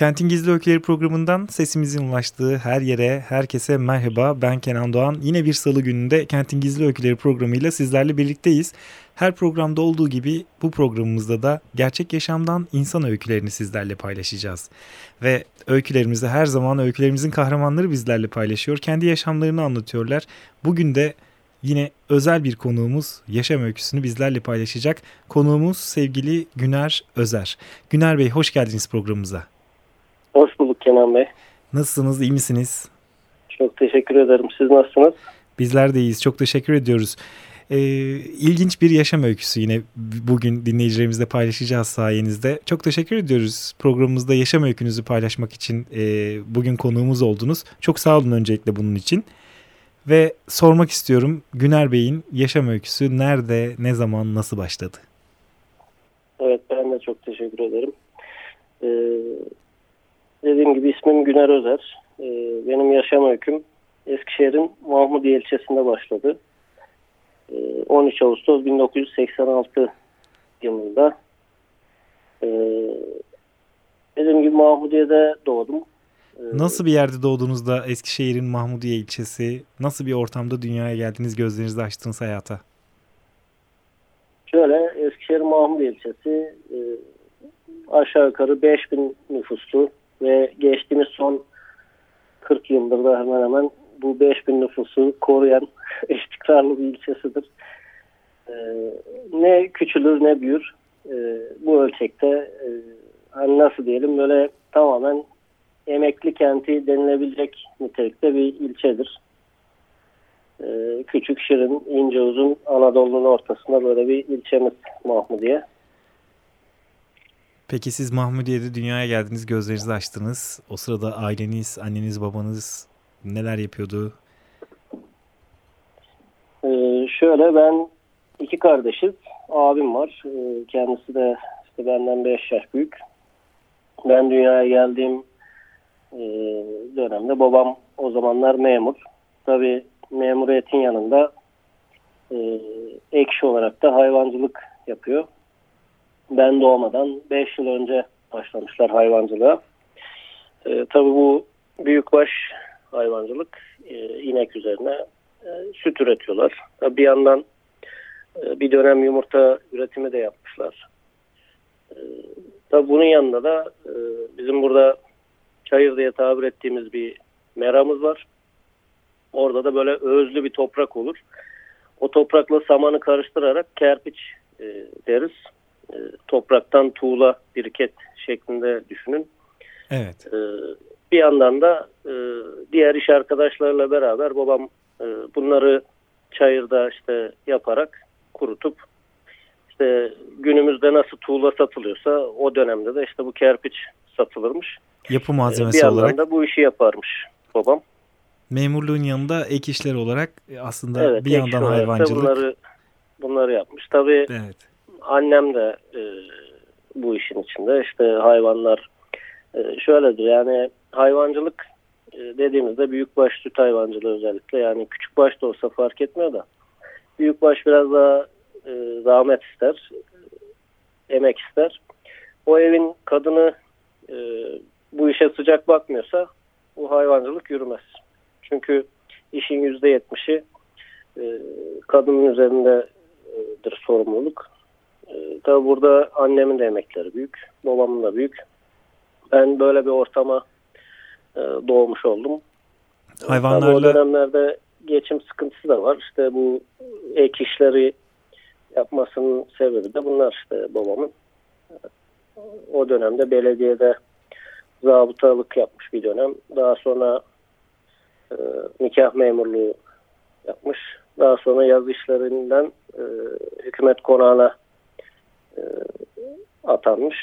Kentin Gizli Öyküleri programından sesimizin ulaştığı her yere, herkese merhaba. Ben Kenan Doğan. Yine bir salı gününde Kentin Gizli Öyküleri programıyla sizlerle birlikteyiz. Her programda olduğu gibi bu programımızda da gerçek yaşamdan insan öykülerini sizlerle paylaşacağız. Ve öykülerimizde her zaman öykülerimizin kahramanları bizlerle paylaşıyor. Kendi yaşamlarını anlatıyorlar. Bugün de Yine özel bir konuğumuz yaşam öyküsünü bizlerle paylaşacak. Konuğumuz sevgili Güner Özer. Güner Bey hoş geldiniz programımıza. Bulduk Kenan Bey. Nasılsınız, iyi misiniz? Çok teşekkür ederim. Siz nasılsınız? Bizler de iyiyiz. Çok teşekkür ediyoruz. Ee, ilginç bir yaşam öyküsü yine bugün dinleyicilerimizle paylaşacağız sayenizde. Çok teşekkür ediyoruz programımızda yaşam öykünüzü paylaşmak için e, bugün konuğumuz oldunuz. Çok sağ olun öncelikle bunun için. Ve sormak istiyorum Güner Bey'in yaşam öyküsü nerede, ne zaman, nasıl başladı? Evet ben de çok teşekkür ederim. Ee, dediğim gibi ismim Güner Özer. Ee, benim yaşam öyküm Eskişehir'in Mahmudiye ilçesinde başladı. Ee, 13 Ağustos 1986 yılında. Ee, dediğim gibi Mahmudiye'de doğdum. Ee, nasıl bir yerde doğduğunuzda Eskişehir'in Mahmudiye ilçesi, nasıl bir ortamda dünyaya geldiniz, gözlerinizi açtınız hayata? Şöyle, Eskişehir Mahmudiye ilçesi e, aşağı yukarı 5000 nüfuslu ve geçtiğimiz son 40 yıldır da hemen hemen bu 5000 nüfusu koruyan istikrarlı bir ilçesidir. Ee, ne küçülür ne büyür. Ee, bu ölçekte e, hani nasıl diyelim böyle tamamen emekli kenti denilebilecek nitelikte bir ilçedir. Ee, küçük, şirin, ince uzun Anadolu'nun ortasında böyle bir ilçemiz Mahmudiye. Peki siz Mahmudiye'de dünyaya geldiniz, gözlerinizi açtınız. O sırada aileniz, anneniz, babanız neler yapıyordu? Ee, şöyle ben iki kardeşiz. Abim var. Ee, kendisi de işte benden 5 yaş büyük. Ben dünyaya geldiğim e, dönemde babam o zamanlar memur. Tabii memuriyetin yanında e, ekşi olarak da hayvancılık yapıyor ben doğmadan 5 yıl önce başlamışlar hayvancılığa. E, tabii bu büyükbaş hayvancılık e, inek üzerine e, süt üretiyorlar. Tabii bir yandan e, bir dönem yumurta üretimi de yapmışlar. E, tabii bunun yanında da e, bizim burada çayır diye tabir ettiğimiz bir meramız var. Orada da böyle özlü bir toprak olur. O toprakla samanı karıştırarak kerpiç e, deriz. E, topraktan tuğla biriket şeklinde düşünün. Evet. E, bir yandan da e, diğer iş arkadaşlarla beraber babam bunları çayırda işte yaparak kurutup işte günümüzde nasıl tuğla satılıyorsa o dönemde de işte bu kerpiç satılırmış. Yapı malzemesi olarak. Bir yandan da bu işi yaparmış babam. Memurluğun yanında ek işler olarak aslında evet, bir yandan hayvancılık. Bunları, bunları yapmış. Tabii evet annem de e, bu işin içinde. İşte hayvanlar e, şöyledir yani hayvancılık e, dediğimizde büyükbaş süt hayvancılığı özellikle yani küçükbaş da olsa fark etmiyor da büyükbaş biraz daha e, zahmet ister, emek ister. O evin kadını e, bu işe sıcak bakmıyorsa bu hayvancılık yürümez. Çünkü işin yüzde yetmişi e, kadının üzerindedir sorumluluk. E, tabii burada annemin de emekleri büyük, babamın da büyük. Ben böyle bir ortama e, doğmuş oldum. Hayvanlarla... Tabii o dönemlerde geçim sıkıntısı da var. İşte bu ek işleri yapmasının sebebi de bunlar işte babamın. O dönemde belediyede zabıtalık yapmış bir dönem. Daha sonra e, nikah memurluğu yapmış. Daha sonra yaz işlerinden e, hükümet konağına atanmış.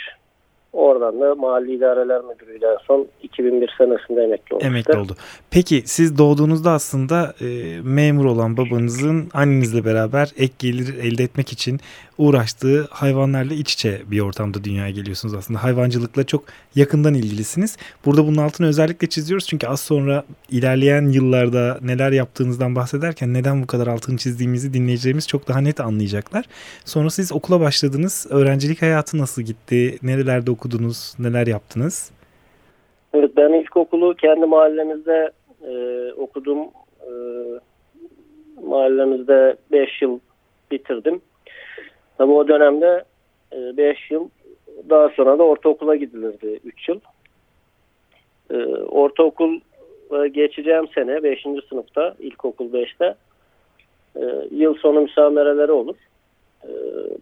Oradan da Mahalli İdareler Müdürü'yle en son 2001 senesinde emekli oldu. Emekli oldu. Peki siz doğduğunuzda aslında e, memur olan babanızın annenizle beraber ek gelir elde etmek için uğraştığı hayvanlarla iç içe bir ortamda dünyaya geliyorsunuz aslında. Hayvancılıkla çok yakından ilgilisiniz. Burada bunun altını özellikle çiziyoruz çünkü az sonra ilerleyen yıllarda neler yaptığınızdan bahsederken neden bu kadar altını çizdiğimizi dinleyeceğimiz çok daha net anlayacaklar. Sonra siz okula başladınız. Öğrencilik hayatı nasıl gitti? Nerelerde okudunuz? Neler yaptınız? Evet ben ilkokulu kendi mahallemizde e, okudum. E, mahallemizde 5 yıl bitirdim. Tabi o dönemde 5 e, yıl daha sonra da ortaokula gidilirdi 3 yıl. E, ortaokul geçeceğim sene 5. sınıfta ilkokul 5'te e, yıl sonu müsamereleri olur.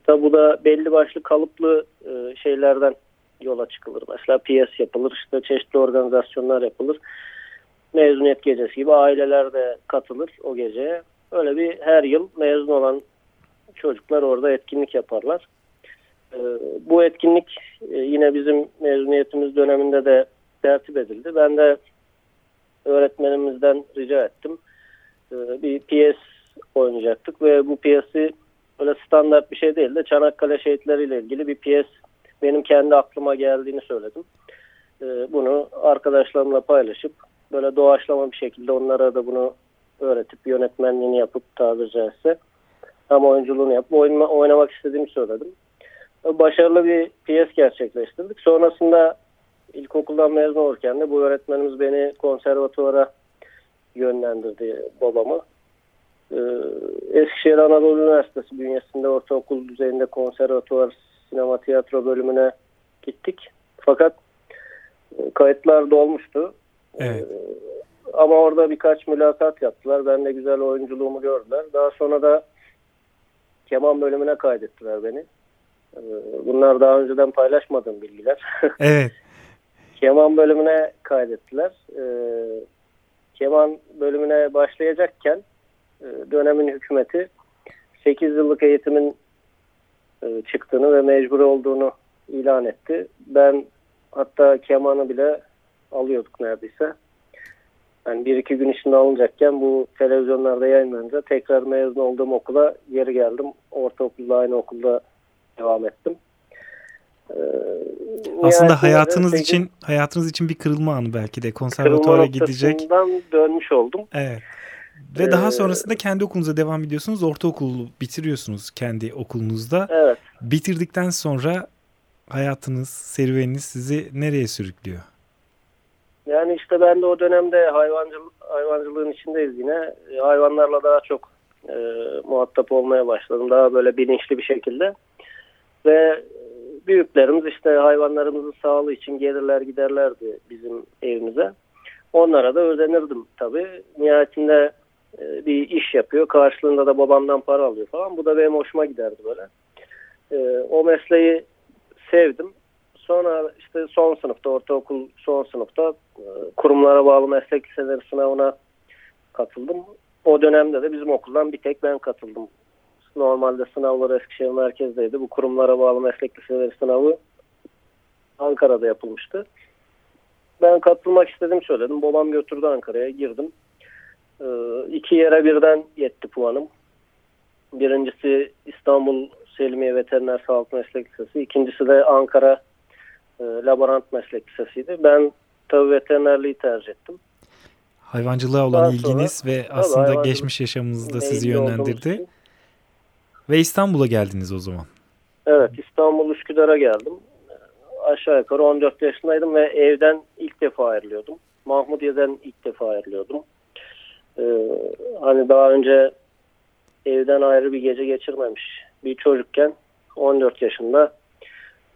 Tabi bu da belli başlı kalıplı şeylerden yola çıkılır. Mesela PS yapılır, işte çeşitli organizasyonlar yapılır. Mezuniyet gecesi gibi aileler de katılır o geceye. Öyle bir her yıl mezun olan çocuklar orada etkinlik yaparlar. Ee, bu etkinlik e, yine bizim mezuniyetimiz döneminde de tertip edildi. Ben de öğretmenimizden rica ettim. Ee, bir PS oynayacaktık ve bu PS'i öyle standart bir şey değil de Çanakkale şehitleriyle ilgili bir PS benim kendi aklıma geldiğini söyledim. Ee, bunu arkadaşlarımla paylaşıp böyle doğaçlama bir şekilde onlara da bunu öğretip yönetmenliğini yapıp tabiri caizse tam oyunculuğunu yapıp oynama, oynamak istediğimi söyledim. Başarılı bir piyes gerçekleştirdik. Sonrasında ilkokuldan mezun olurken de bu öğretmenimiz beni konservatuvara yönlendirdi babamı. Ee, Eskişehir Anadolu Üniversitesi bünyesinde ortaokul düzeyinde konservatuvar sinema tiyatro bölümüne gittik. Fakat e, kayıtlar dolmuştu. Evet. Ee, ama orada birkaç mülakat yaptılar. Ben de güzel oyunculuğumu gördüler. Daha sonra da keman bölümüne kaydettiler beni. Ee, bunlar daha önceden paylaşmadığım bilgiler. Evet. keman bölümüne kaydettiler. Ee, keman bölümüne başlayacakken e, dönemin hükümeti 8 yıllık eğitimin e, çıktığını ve mecbur olduğunu ilan etti. Ben hatta kemanı bile alıyorduk neredeyse. Yani bir iki gün içinde alınacakken bu televizyonlarda yayınlanınca tekrar mezun olduğum okula geri geldim. Ortaokulda aynı okulda devam ettim. Ee, Aslında hayatınız de, için hayatınız için bir kırılma anı belki de konservatuara gidecek. dönmüş oldum. Evet. Ve ee, daha sonrasında kendi okulunuza devam ediyorsunuz. Ortaokulu bitiriyorsunuz kendi okulunuzda. Evet. Bitirdikten sonra hayatınız, serüveniniz sizi nereye sürüklüyor? Yani işte ben de o dönemde hayvancılık, hayvancılığın içindeyiz yine. E, hayvanlarla daha çok e, muhatap olmaya başladım. Daha böyle bilinçli bir şekilde. Ve büyüklerimiz işte hayvanlarımızın sağlığı için gelirler giderlerdi bizim evimize. Onlara da özenirdim tabii. Nihayetinde e, bir iş yapıyor. Karşılığında da babamdan para alıyor falan. Bu da benim hoşuma giderdi böyle. E, o mesleği sevdim. Sonra işte son sınıfta, ortaokul son sınıfta e, kurumlara bağlı meslek liseleri sınavına katıldım. O dönemde de bizim okuldan bir tek ben katıldım. Normalde sınavlar Eskişehir merkezdeydi. Bu kurumlara bağlı meslek liseleri sınavı Ankara'da yapılmıştı. Ben katılmak istedim söyledim. Babam götürdü Ankara'ya girdim. E, iki yere birden yetti puanım. Birincisi İstanbul Selimiye Veteriner Sağlık Meslek Lisesi. İkincisi de Ankara e, Laborant Meslek Lisesi'ydi. Ben tabii veterinerliği tercih ettim. Hayvancılığa olan Daha ilginiz sonra, ve aslında geçmiş yaşamınızda sizi yönlendirdi. Ve İstanbul'a geldiniz o zaman. Evet İstanbul Üsküdar'a geldim. Aşağı yukarı 14 yaşındaydım ve evden ilk defa ayrılıyordum. Mahmudiye'den ilk defa ayrılıyordum. Ee, hani daha önce evden ayrı bir gece geçirmemiş bir çocukken 14 yaşında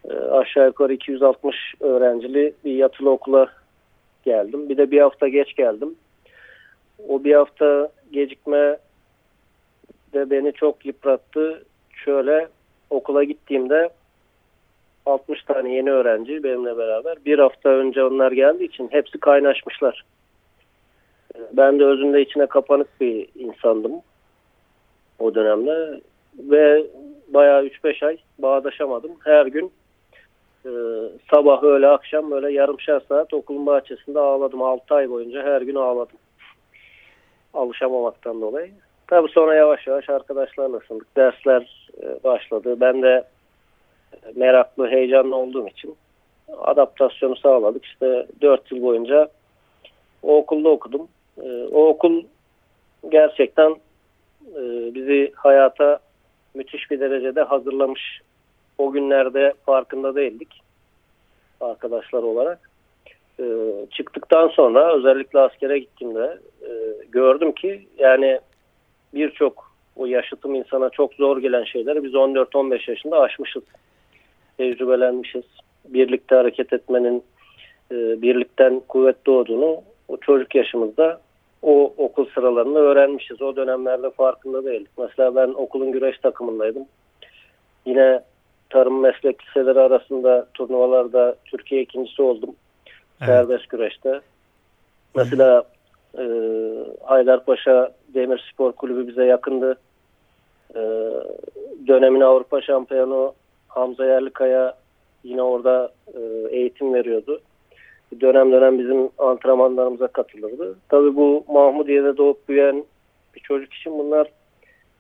e, aşağı yukarı 260 öğrencili bir yatılı okula geldim. Bir de bir hafta geç geldim. O bir hafta gecikme de beni çok yıprattı. Şöyle okula gittiğimde 60 tane yeni öğrenci benimle beraber. Bir hafta önce onlar geldiği için hepsi kaynaşmışlar. Ben de özünde içine kapanık bir insandım o dönemde ve bayağı 3-5 ay bağdaşamadım. Her gün e, sabah öğle akşam böyle yarımşar saat okulun bahçesinde ağladım. 6 ay boyunca her gün ağladım. Alışamamaktan dolayı. Tabii sonra yavaş yavaş arkadaşlarla ısındık. Dersler e, başladı. Ben de meraklı, heyecanlı olduğum için adaptasyonu sağladık. İşte 4 yıl boyunca o okulda okudum. E, o okul gerçekten e, bizi hayata müthiş bir derecede hazırlamış. O günlerde farkında değildik arkadaşlar olarak. E, çıktıktan sonra özellikle askere gittiğimde e, gördüm ki yani birçok o yaşıtım insana çok zor gelen şeyleri biz 14-15 yaşında aşmışız. Tecrübelenmişiz. Birlikte hareket etmenin e, birlikten kuvvet doğduğunu o çocuk yaşımızda o okul sıralarında öğrenmişiz. O dönemlerde farkında değildik. Mesela ben okulun güreş takımındaydım. Yine tarım meslek liseleri arasında turnuvalarda Türkiye ikincisi oldum. Evet. Serbest güreşte. Mesela e, Haydarpaşa Demir Spor Kulübü bize yakındı. E, dönemin Avrupa şampiyonu Hamza Yerlikaya yine orada e, eğitim veriyordu dönem dönem bizim antrenmanlarımıza katılırdı. Tabii bu Mahmudiye'de doğup büyüyen bir çocuk için bunlar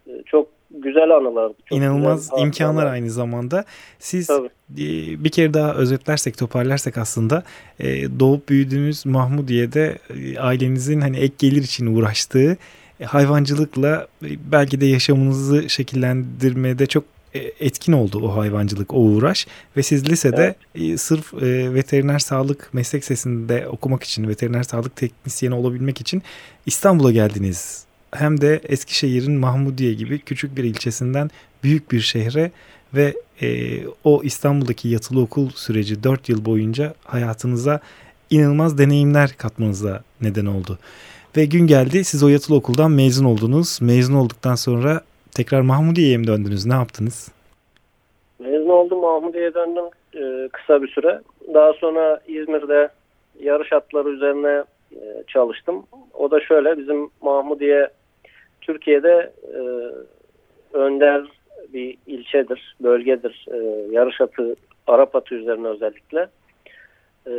e, çok güzel anılardı. Çok İnanılmaz güzel imkanlar aynı zamanda. Siz Tabii. E, bir kere daha özetlersek, toparlarsak aslında e, doğup büyüdüğünüz Mahmudiye'de ailenizin hani ek gelir için uğraştığı hayvancılıkla belki de yaşamınızı şekillendirmede çok e, etkin oldu o hayvancılık, o uğraş ve siz lisede evet. E, sırf e, veteriner sağlık meslek sesinde okumak için, veteriner sağlık teknisyeni olabilmek için İstanbul'a geldiniz. Hem de Eskişehir'in Mahmudiye gibi küçük bir ilçesinden büyük bir şehre ve e, o İstanbul'daki yatılı okul süreci 4 yıl boyunca hayatınıza inanılmaz deneyimler katmanıza neden oldu. Ve gün geldi siz o yatılı okuldan mezun oldunuz. Mezun olduktan sonra Tekrar Mahmudiye'ye mi döndünüz? Ne yaptınız? Mezun oldum. Mahmudiye'ye döndüm e, kısa bir süre. Daha sonra İzmir'de yarış atları üzerine e, çalıştım. O da şöyle bizim Mahmudiye Türkiye'de e, önder bir ilçedir, bölgedir. E, yarış atı, Arap atı üzerine özellikle. E,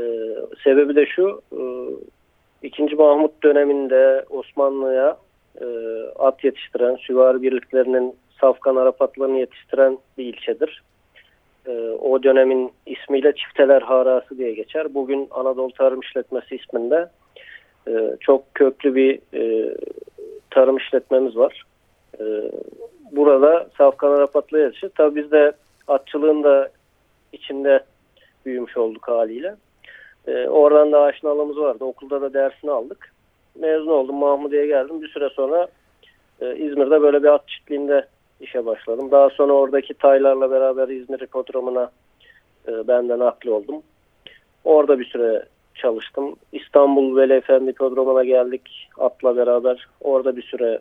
sebebi de şu, e, 2. Mahmut döneminde Osmanlı'ya e, at yetiştiren, süvari birliklerinin safkan Arap atlarını yetiştiren bir ilçedir. E, o dönemin ismiyle Çifteler Harası diye geçer. Bugün Anadolu Tarım İşletmesi isminde e, çok köklü bir e, tarım işletmemiz var. E, burada safkan Arap atları yetişir. Tabii biz de atçılığın da içinde büyümüş olduk haliyle. E, oradan da aşinalığımız vardı. Okulda da dersini aldık mezun oldum. Mahmudiye geldim. Bir süre sonra e, İzmir'de böyle bir at çiftliğinde işe başladım. Daha sonra oradaki taylarla beraber İzmir hipodromuna e, benden nakli oldum. Orada bir süre çalıştım. İstanbul Veli Efendi hipodromuna geldik atla beraber. Orada bir süre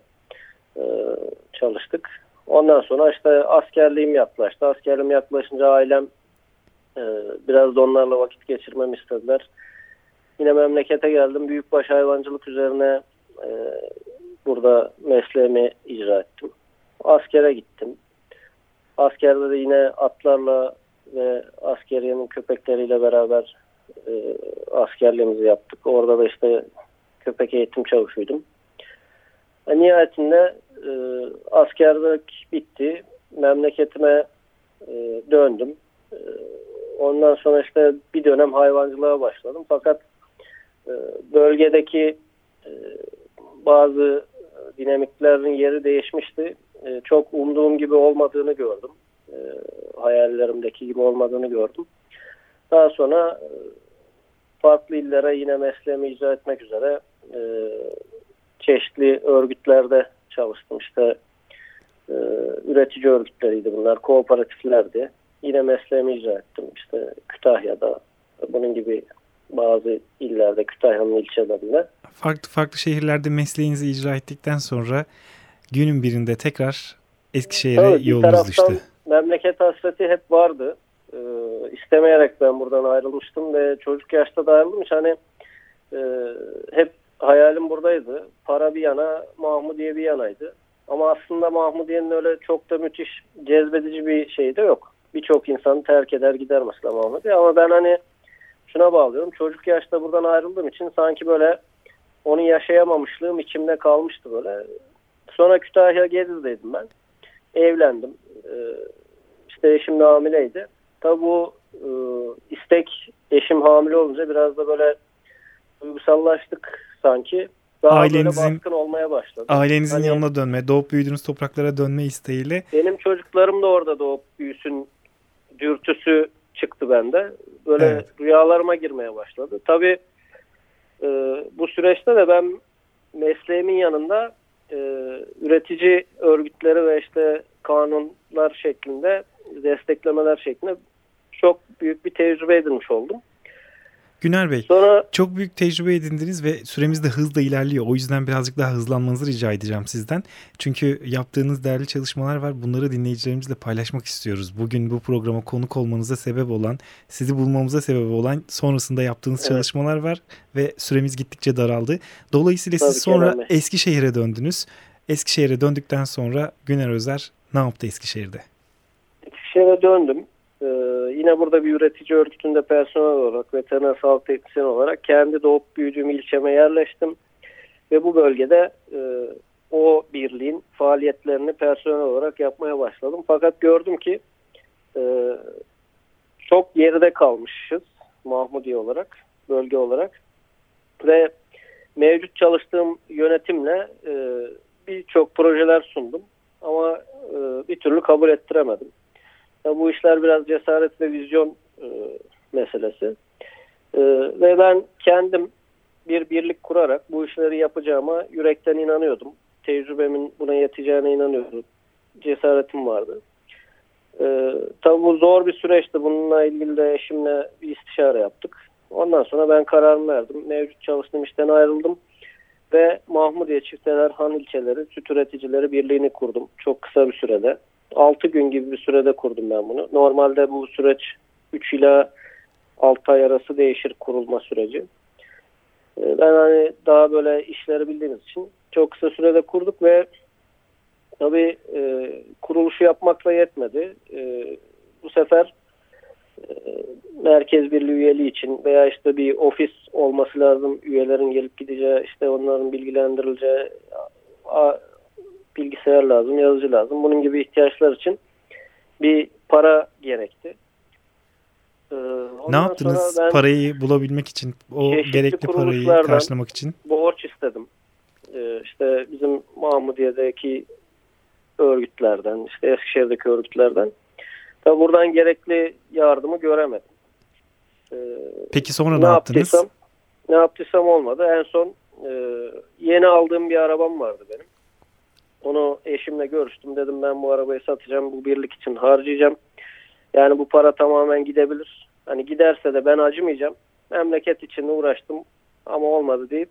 e, çalıştık. Ondan sonra işte askerliğim yaklaştı. Askerliğim yaklaşınca ailem e, biraz da onlarla vakit geçirmemi istediler. Yine memlekete geldim. Büyükbaş hayvancılık üzerine e, burada mesleğimi icra ettim. Askere gittim. Askerde de yine atlarla ve askeriyenin köpekleriyle beraber e, askerliğimizi yaptık. Orada da işte köpek eğitim çavuşuydum. E, nihayetinde e, askerlik bitti. Memleketime e, döndüm. E, ondan sonra işte bir dönem hayvancılığa başladım. Fakat ee, bölgedeki e, bazı dinamiklerin yeri değişmişti. E, çok umduğum gibi olmadığını gördüm. E, hayallerimdeki gibi olmadığını gördüm. Daha sonra farklı illere yine mesleğimi icra etmek üzere çeşitli örgütlerde çalıştım. İşte üretici örgütleriydi bunlar, kooperatiflerdi. Yine mesleğimi icra ettim. İşte Kütahya'da bunun gibi bazı illerde Kütahya'nın ilçelerinde. Farklı farklı şehirlerde mesleğinizi icra ettikten sonra günün birinde tekrar Eskişehir'e evet, yolunuz düştü. Memleket hasreti hep vardı. Ee, istemeyerek ben buradan ayrılmıştım ve çocuk yaşta da ayrıldım. Hani e, hep hayalim buradaydı. Para bir yana, Mahmudiye bir yanaydı. Ama aslında Mahmudiye'nin öyle çok da müthiş cezbedici bir şey de yok. birçok insan terk eder gider mesela Muhammed. Ama ben hani şuna bağlıyorum. Çocuk yaşta buradan ayrıldığım için sanki böyle onu yaşayamamışlığım içimde kalmıştı böyle. Sonra Kütahya Gediz'deydim ben. Evlendim. Ee, işte eşim de hamileydi. Tabi bu e, istek eşim hamile olunca biraz da böyle duygusallaştık sanki. Daha Ailenizin, böyle baskın olmaya başladı. Ailenizin hani, yanına dönme, doğup büyüdüğünüz topraklara dönme isteğiyle. Benim çocuklarım da orada doğup büyüsün dürtüsü çıktı bende. Böyle evet. rüyalarıma girmeye başladı. Tabii e, bu süreçte de ben mesleğimin yanında e, üretici örgütleri ve işte kanunlar şeklinde desteklemeler şeklinde çok büyük bir tecrübe edinmiş oldum. Güner Bey, Sonra, çok büyük tecrübe edindiniz ve süremiz de hızla ilerliyor. O yüzden birazcık daha hızlanmanızı rica edeceğim sizden. Çünkü yaptığınız değerli çalışmalar var. Bunları dinleyicilerimizle paylaşmak istiyoruz. Bugün bu programa konuk olmanıza sebep olan, sizi bulmamıza sebep olan sonrasında yaptığınız evet. çalışmalar var ve süremiz gittikçe daraldı. Dolayısıyla Tabii siz sonra Eskişehir'e döndünüz. Eskişehir'e döndükten sonra Güner Özer ne yaptı Eskişehir'de? Eskişehir'e döndüm. Ee, yine burada bir üretici örgütünde personel olarak, veteriner sağlık teknisyeni olarak kendi doğup büyüdüğüm ilçeme yerleştim. Ve bu bölgede e, o birliğin faaliyetlerini personel olarak yapmaya başladım. Fakat gördüm ki e, çok geride kalmışız Mahmudiye olarak, bölge olarak. Ve mevcut çalıştığım yönetimle e, birçok projeler sundum. Ama e, bir türlü kabul ettiremedim. Bu işler biraz cesaret ve vizyon e, meselesi. E, ve ben kendim bir birlik kurarak bu işleri yapacağıma yürekten inanıyordum. Tecrübemin buna yeteceğine inanıyordum. Cesaretim vardı. E, tabii bu zor bir süreçti. Bununla ilgili de eşimle bir istişare yaptık. Ondan sonra ben kararımı verdim. Mevcut çalıştığım işten ayrıldım. Ve Mahmudiye Çifteler Han ilçeleri Süt Üreticileri Birliği'ni kurdum. Çok kısa bir sürede. 6 gün gibi bir sürede kurdum ben bunu. Normalde bu süreç 3 ila 6 ay arası değişir kurulma süreci. Ee, ben hani daha böyle işleri bildiğimiz için çok kısa sürede kurduk ve tabii e, kuruluşu yapmakla yetmedi. E, bu sefer e, merkez birliği üyeliği için veya işte bir ofis olması lazım. Üyelerin gelip gideceği, işte onların bilgilendirileceği bilgisayar lazım, yazıcı lazım. Bunun gibi ihtiyaçlar için bir para gerekti. Ee, ne yaptınız parayı bulabilmek için, o gerekli parayı karşılamak için? Borç istedim. Ee, işte bizim Mahmudiye'deki örgütlerden, işte Eskişehir'deki örgütlerden. Tabi buradan gerekli yardımı göremedim. Ee, Peki sonra ne, ne yaptınız? Ne yaptıysam olmadı. En son e, yeni aldığım bir arabam vardı benim. Onu eşimle görüştüm. Dedim ben bu arabayı satacağım. Bu birlik için harcayacağım. Yani bu para tamamen gidebilir. Hani giderse de ben acımayacağım. Memleket için uğraştım ama olmadı deyip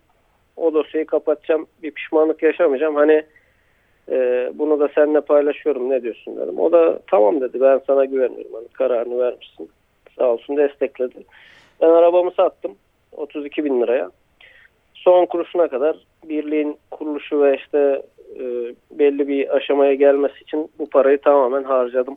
o dosyayı kapatacağım. Bir pişmanlık yaşamayacağım. Hani e, bunu da seninle paylaşıyorum ne diyorsun dedim. O da tamam dedi ben sana güveniyorum. Hani kararını vermişsin. Sağ olsun destekledi. Ben arabamı sattım 32 bin liraya. Son kuruşuna kadar birliğin kuruluşu ve işte e, belli bir aşamaya gelmesi için bu parayı tamamen harcadım.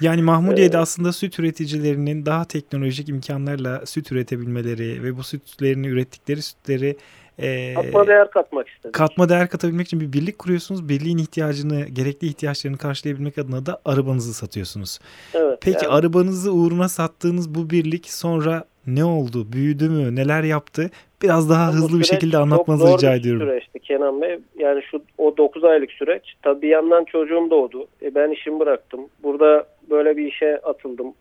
Yani Mahmudiye'de ee, aslında süt üreticilerinin daha teknolojik imkanlarla süt üretebilmeleri ve bu sütlerini ürettikleri sütleri e, katma değer katmak istedim. Katma değer katabilmek için bir birlik kuruyorsunuz. Birliğin ihtiyacını, gerekli ihtiyaçlarını karşılayabilmek adına da arabanızı satıyorsunuz. Evet. Peki yani, arabanızı uğruna sattığınız bu birlik sonra ne oldu? Büyüdü mü? Neler yaptı? Biraz daha Ama hızlı bir şekilde anlatmanızı rica ediyorum. süreçti Kenan Bey. Yani şu o 9 aylık süreç. Tabii bir yandan çocuğum doğdu. E ben işimi bıraktım. Burada böyle bir işe atıldım.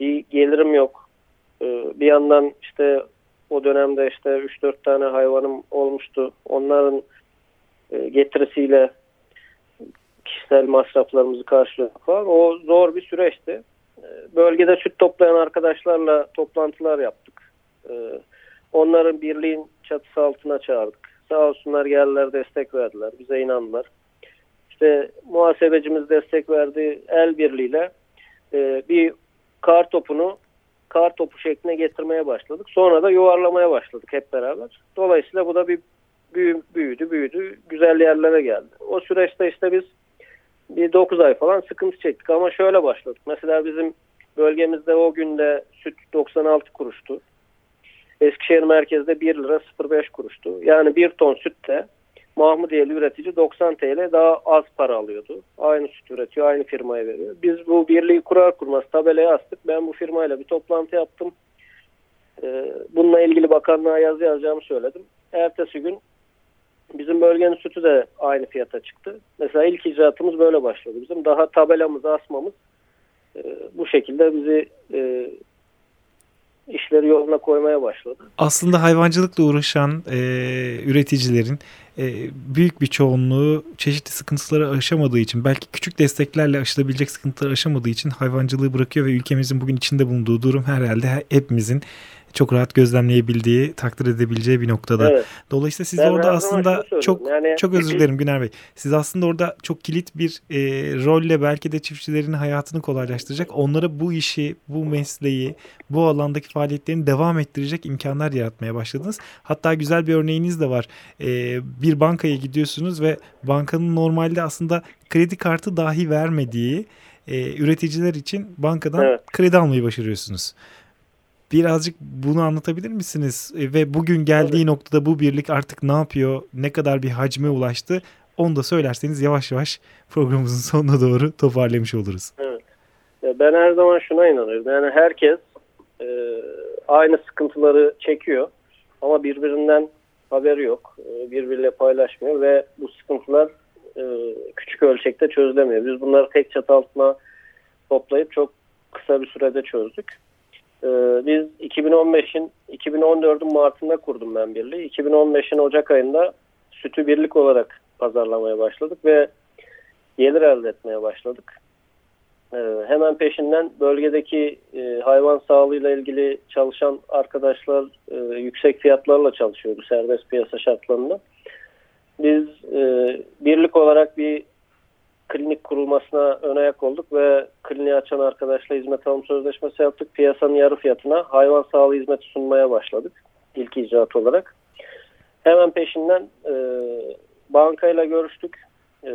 Bir gelirim yok. Ee, bir yandan işte o dönemde işte 3-4 tane hayvanım olmuştu. Onların e, getirisiyle kişisel masraflarımızı karşıladık falan. O zor bir süreçti. E, bölgede süt toplayan arkadaşlarla toplantılar yaptık. E, onların birliğin çatısı altına çağırdık. Sağ olsunlar geldiler destek verdiler. Bize inandılar. İşte muhasebecimiz destek verdi. El birliğiyle bir kar topunu kar topu şekline getirmeye başladık. Sonra da yuvarlamaya başladık hep beraber. Dolayısıyla bu da bir büyü, büyüdü büyüdü güzel yerlere geldi. O süreçte işte biz bir 9 ay falan sıkıntı çektik ama şöyle başladık. Mesela bizim bölgemizde o günde süt 96 kuruştu. Eskişehir merkezde 1 lira 05 kuruştu. Yani 1 ton sütte Mahmudiyeli üretici 90 TL daha az para alıyordu. Aynı süt üretiyor, aynı firmaya veriyor. Biz bu birliği kurar kurmaz tabelaya astık. Ben bu firmayla bir toplantı yaptım. Ee, bununla ilgili bakanlığa yazı yazacağımı söyledim. Ertesi gün bizim bölgenin sütü de aynı fiyata çıktı. Mesela ilk icraatımız böyle başladı. Bizim daha tabelamızı asmamız e, bu şekilde bizi e, işleri yoluna koymaya başladı. Aslında hayvancılıkla uğraşan e, üreticilerin e, büyük bir çoğunluğu çeşitli sıkıntıları aşamadığı için belki küçük desteklerle aşılabilecek sıkıntıları aşamadığı için hayvancılığı bırakıyor ve ülkemizin bugün içinde bulunduğu durum herhalde hepimizin çok rahat gözlemleyebildiği, takdir edebileceği bir noktada. Evet. Dolayısıyla siz ben orada aslında çok yani, çok özür dilerim Güner Bey. Siz aslında orada çok kilit bir e, rolle belki de çiftçilerin hayatını kolaylaştıracak, onlara bu işi, bu mesleği, bu alandaki faaliyetlerini devam ettirecek imkanlar yaratmaya başladınız. Hatta güzel bir örneğiniz de var. E, bir bankaya gidiyorsunuz ve bankanın normalde aslında kredi kartı dahi vermediği e, üreticiler için bankadan evet. kredi almayı başarıyorsunuz. Birazcık bunu anlatabilir misiniz? E, ve bugün geldiği evet. noktada bu birlik artık ne yapıyor? Ne kadar bir hacme ulaştı? Onu da söylerseniz yavaş yavaş programımızın sonuna doğru toparlamış oluruz. Evet. ben her zaman şuna inanıyorum. Yani herkes e, aynı sıkıntıları çekiyor ama birbirinden haberi yok. E, birbiriyle paylaşmıyor ve bu sıkıntılar e, küçük ölçekte çözülemiyor. Biz bunları tek çatı altına toplayıp çok kısa bir sürede çözdük. Ee, biz 2015'in 2014'ün Mart'ında kurdum ben birliği. 2015'in Ocak ayında sütü birlik olarak pazarlamaya başladık ve gelir elde etmeye başladık. Ee, hemen peşinden bölgedeki e, hayvan sağlığıyla ilgili çalışan arkadaşlar e, yüksek fiyatlarla çalışıyordu serbest piyasa şartlarında. Biz e, birlik olarak bir klinik kurulmasına ön ayak olduk ve kliniği açan arkadaşla hizmet alım sözleşmesi yaptık. Piyasanın yarı fiyatına hayvan sağlığı hizmeti sunmaya başladık ilk icraat olarak. Hemen peşinden e, bankayla görüştük. E,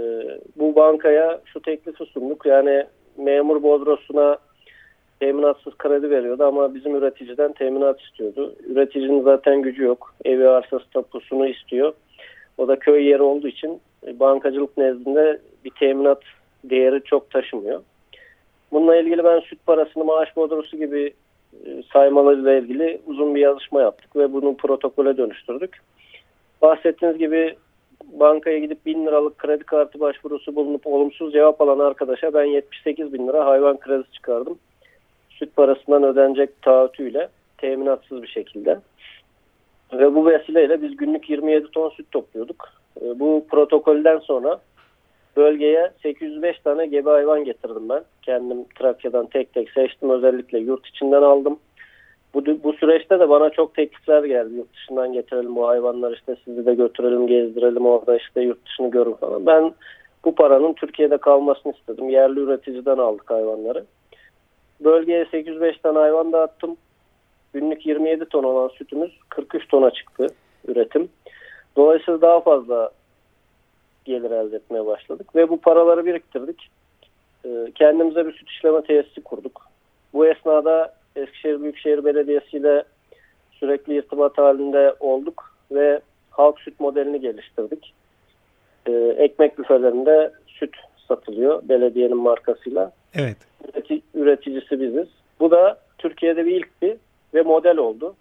bu bankaya şu teklifi sunduk. Yani memur bodrosuna teminatsız kredi veriyordu ama bizim üreticiden teminat istiyordu. Üreticinin zaten gücü yok. Evi arsası tapusunu istiyor. O da köy yeri olduğu için bankacılık nezdinde bir teminat değeri çok taşımıyor. Bununla ilgili ben süt parasını maaş bodrosu gibi e, saymalarıyla ilgili uzun bir yazışma yaptık ve bunu protokole dönüştürdük. Bahsettiğiniz gibi bankaya gidip 1000 liralık kredi kartı başvurusu bulunup olumsuz cevap alan arkadaşa ben 78 bin lira hayvan kredisi çıkardım. Süt parasından ödenecek taahhütüyle teminatsız bir şekilde. Ve bu vesileyle biz günlük 27 ton süt topluyorduk. E, bu protokolden sonra bölgeye 805 tane gebe hayvan getirdim ben. Kendim Trakya'dan tek tek seçtim. Özellikle yurt içinden aldım. Bu, bu süreçte de bana çok teklifler geldi. Yurt dışından getirelim bu hayvanları işte sizi de götürelim gezdirelim orada işte yurt dışını görün falan. Ben bu paranın Türkiye'de kalmasını istedim. Yerli üreticiden aldık hayvanları. Bölgeye 805 tane hayvan dağıttım. Günlük 27 ton olan sütümüz 43 tona çıktı üretim. Dolayısıyla daha fazla gelir elde etmeye başladık ve bu paraları biriktirdik. Ee, kendimize bir süt işleme tesisi kurduk. Bu esnada Eskişehir Büyükşehir Belediyesi ile sürekli irtibat halinde olduk ve halk süt modelini geliştirdik. Ee, ekmek büfelerinde süt satılıyor belediyenin markasıyla. Evet. Üreti, üreticisi biziz. Bu da Türkiye'de bir ilkti ve model oldu.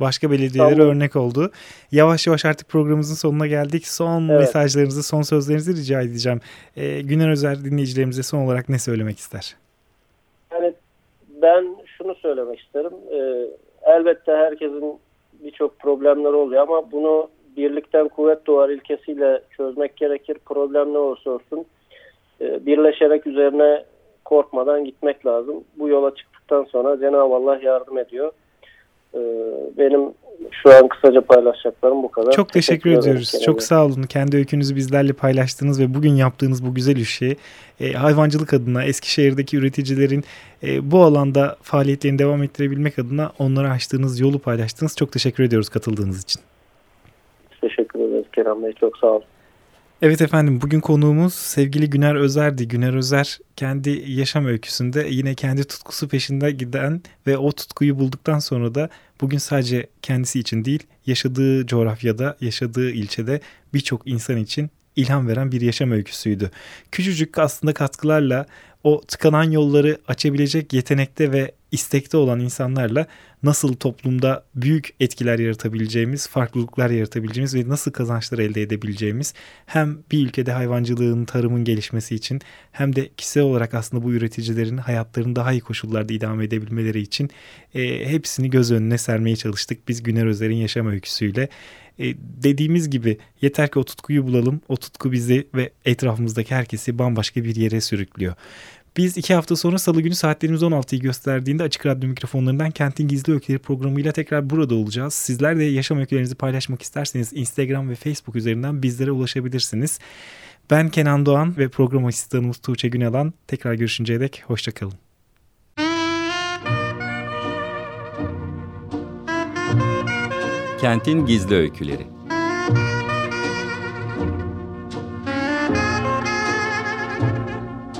Başka belediyelere tamam. örnek oldu. Yavaş yavaş artık programımızın sonuna geldik. Son evet. mesajlarınızı, son sözlerinizi rica edeceğim. Ee, Güner Özer dinleyicilerimize son olarak ne söylemek ister? Yani ben şunu söylemek isterim. Ee, elbette herkesin birçok problemleri oluyor ama bunu birlikten kuvvet doğar ilkesiyle çözmek gerekir. Problem ne olursa olsun e, birleşerek üzerine korkmadan gitmek lazım. Bu yola çıktıktan sonra Cenab-ı Allah yardım ediyor. Ee, benim şu an kısaca paylaşacaklarım bu kadar. Çok teşekkür, teşekkür ediyoruz. Kendim. Çok sağ olun. Kendi öykünüzü bizlerle paylaştınız ve bugün yaptığınız bu güzel işi e, hayvancılık adına Eskişehir'deki üreticilerin e, bu alanda faaliyetlerini devam ettirebilmek adına onlara açtığınız yolu paylaştınız. Çok teşekkür ediyoruz katıldığınız için. Teşekkür ederiz Kerem Bey. Çok sağ olun. Evet efendim bugün konuğumuz sevgili Güner Özer'di. Güner Özer kendi yaşam öyküsünde yine kendi tutkusu peşinde giden ve o tutkuyu bulduktan sonra da bugün sadece kendisi için değil yaşadığı coğrafyada, yaşadığı ilçede birçok insan için ilham veren bir yaşam öyküsüydü. Küçücük aslında katkılarla o tıkanan yolları açabilecek yetenekte ve istekte olan insanlarla nasıl toplumda büyük etkiler yaratabileceğimiz, farklılıklar yaratabileceğimiz ve nasıl kazançlar elde edebileceğimiz hem bir ülkede hayvancılığın, tarımın gelişmesi için hem de kişisel olarak aslında bu üreticilerin hayatlarını daha iyi koşullarda idame edebilmeleri için e, hepsini göz önüne sermeye çalıştık. Biz Güner Özer'in yaşam öyküsüyle. E, dediğimiz gibi yeter ki o tutkuyu bulalım. O tutku bizi ve etrafımızdaki herkesi bambaşka bir yere sürüklüyor. Biz iki hafta sonra salı günü saatlerimiz 16'yı gösterdiğinde Açık Radyo mikrofonlarından Kentin Gizli Öyküleri programıyla tekrar burada olacağız. Sizler de yaşam öykülerinizi paylaşmak isterseniz Instagram ve Facebook üzerinden bizlere ulaşabilirsiniz. Ben Kenan Doğan ve program asistanımız Tuğçe Günalan. Tekrar görüşünceye dek hoşçakalın. Kentin Gizli Öyküleri